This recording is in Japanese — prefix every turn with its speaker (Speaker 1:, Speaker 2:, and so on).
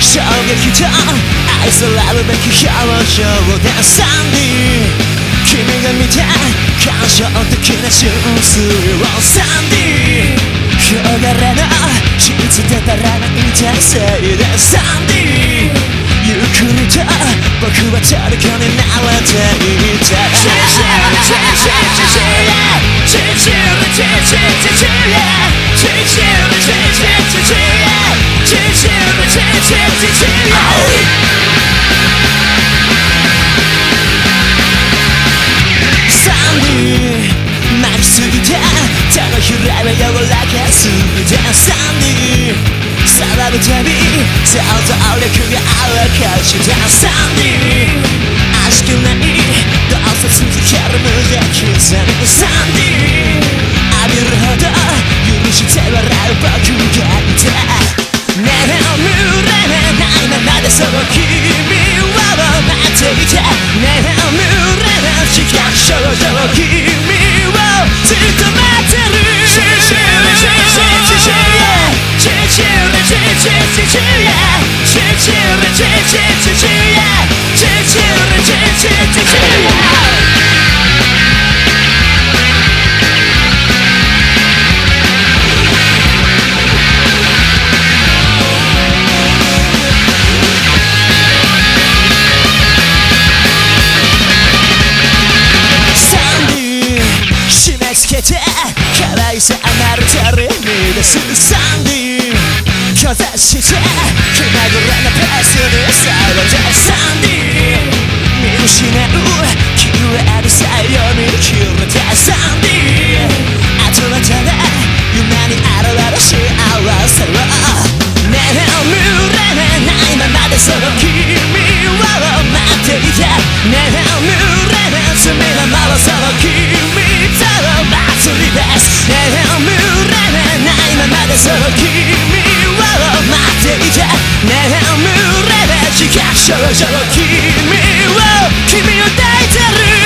Speaker 1: 衝撃と愛されるべき表情でサンディ君が見た感傷的な純粋をサンディ広がれの傷でたらない人生でサンディゆっくりと僕は虜になれていた Standing, さらぶたび、さざあれくがあらかしてていて眠れなしか少女君はずっとして気まぐれなペースにさらンディ見失う消えるさよ見切れた3人あとはただ夢に現れ幸せを眠れないままでその君を待っていた眠れない罪のままその君との祭りです眠れないままでその君ていて眠ればしかしそろそろ君を君を抱いてる。